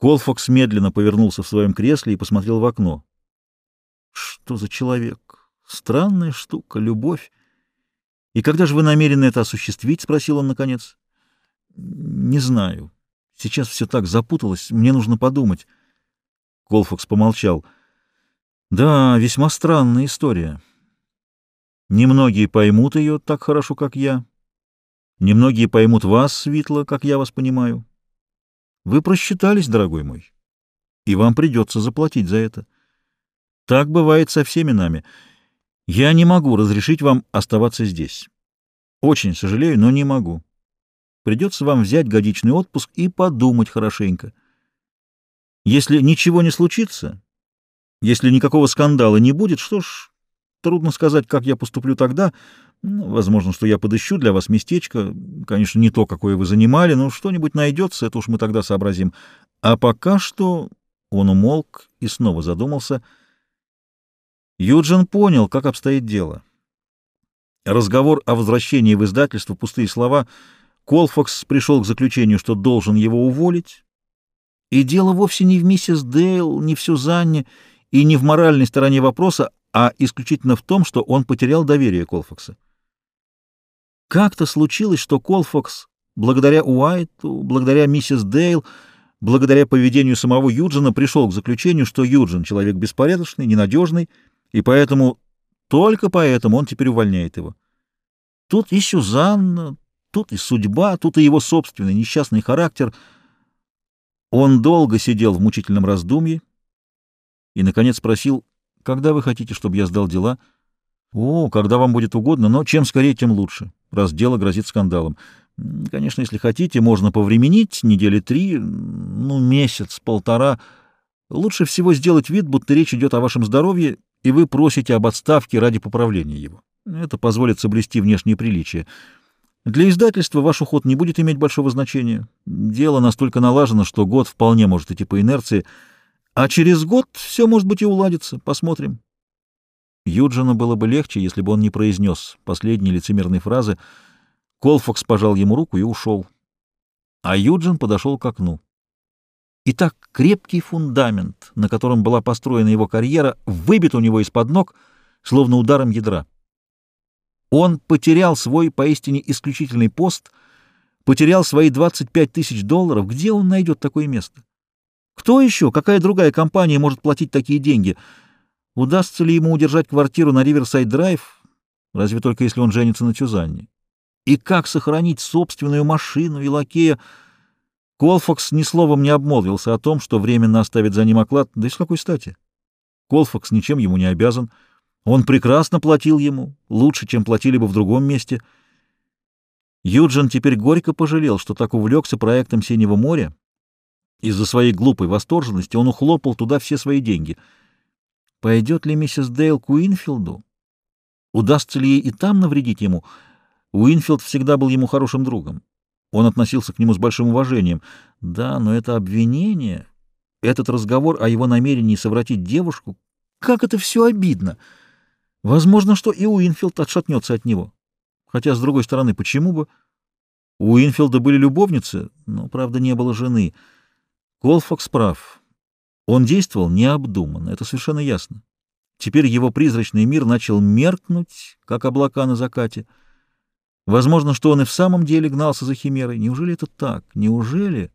Колфокс медленно повернулся в своем кресле и посмотрел в окно. Что за человек? Странная штука, любовь. И когда же вы намерены это осуществить? — спросил он наконец. — Не знаю. Сейчас все так запуталось, мне нужно подумать. Колфокс помолчал. — Да, весьма странная история. Немногие поймут ее так хорошо, как я. Немногие поймут вас, Светло, как я вас понимаю. Вы просчитались, дорогой мой, и вам придется заплатить за это. Так бывает со всеми нами. Я не могу разрешить вам оставаться здесь. Очень сожалею, но не могу. Придется вам взять годичный отпуск и подумать хорошенько. Если ничего не случится, если никакого скандала не будет, что ж, трудно сказать, как я поступлю тогда. Ну, возможно, что я подыщу для вас местечко. Конечно, не то, какое вы занимали, но что-нибудь найдется, это уж мы тогда сообразим. А пока что он умолк и снова задумался. Юджин понял, как обстоит дело. Разговор о возвращении в издательство, пустые слова. Колфакс пришел к заключению, что должен его уволить. И дело вовсе не в миссис Дейл, не в Сюзанне и не в моральной стороне вопроса, а исключительно в том, что он потерял доверие Колфакса. Как-то случилось, что Колфакс, благодаря Уайту, благодаря миссис Дейл, благодаря поведению самого Юджина, пришел к заключению, что Юджин — человек беспорядочный, ненадежный, и поэтому, только поэтому он теперь увольняет его. Тут и Сюзанна, тут и судьба, тут и его собственный несчастный характер. Он долго сидел в мучительном раздумье и, наконец, спросил, когда вы хотите, чтобы я сдал дела? О, когда вам будет угодно, но чем скорее, тем лучше, раз дело грозит скандалом. Конечно, если хотите, можно повременить недели три, ну, месяц, полтора. Лучше всего сделать вид, будто речь идет о вашем здоровье, и вы просите об отставке ради поправления его. Это позволит соблюсти внешние приличия. Для издательства ваш уход не будет иметь большого значения. Дело настолько налажено, что год вполне может идти по инерции — а через год все, может быть, и уладится. Посмотрим. Юджину было бы легче, если бы он не произнес последние лицемерные фразы. Колфакс пожал ему руку и ушел. А Юджин подошел к окну. Итак, крепкий фундамент, на котором была построена его карьера, выбит у него из-под ног, словно ударом ядра. Он потерял свой поистине исключительный пост, потерял свои 25 тысяч долларов. Где он найдет такое место? Кто еще, какая другая компания может платить такие деньги? Удастся ли ему удержать квартиру на Риверсайд-драйв, разве только если он женится на Тюзанне? И как сохранить собственную машину и лакея? Колфакс ни словом не обмолвился о том, что временно оставит за ним оклад, да и с какой стати? Колфакс ничем ему не обязан. Он прекрасно платил ему, лучше, чем платили бы в другом месте. Юджин теперь горько пожалел, что так увлекся проектом «Синего моря», из-за своей глупой восторженности он ухлопал туда все свои деньги. Пойдет ли миссис Дейл к Уинфилду? Удастся ли ей и там навредить ему? Уинфилд всегда был ему хорошим другом. Он относился к нему с большим уважением. Да, но это обвинение, этот разговор о его намерении совратить девушку, как это все обидно! Возможно, что и Уинфилд отшатнется от него. Хотя, с другой стороны, почему бы? У Уинфилда были любовницы, но, правда, не было жены — Колфакс прав. Он действовал необдуманно, это совершенно ясно. Теперь его призрачный мир начал меркнуть, как облака на закате. Возможно, что он и в самом деле гнался за химерой. Неужели это так? Неужели...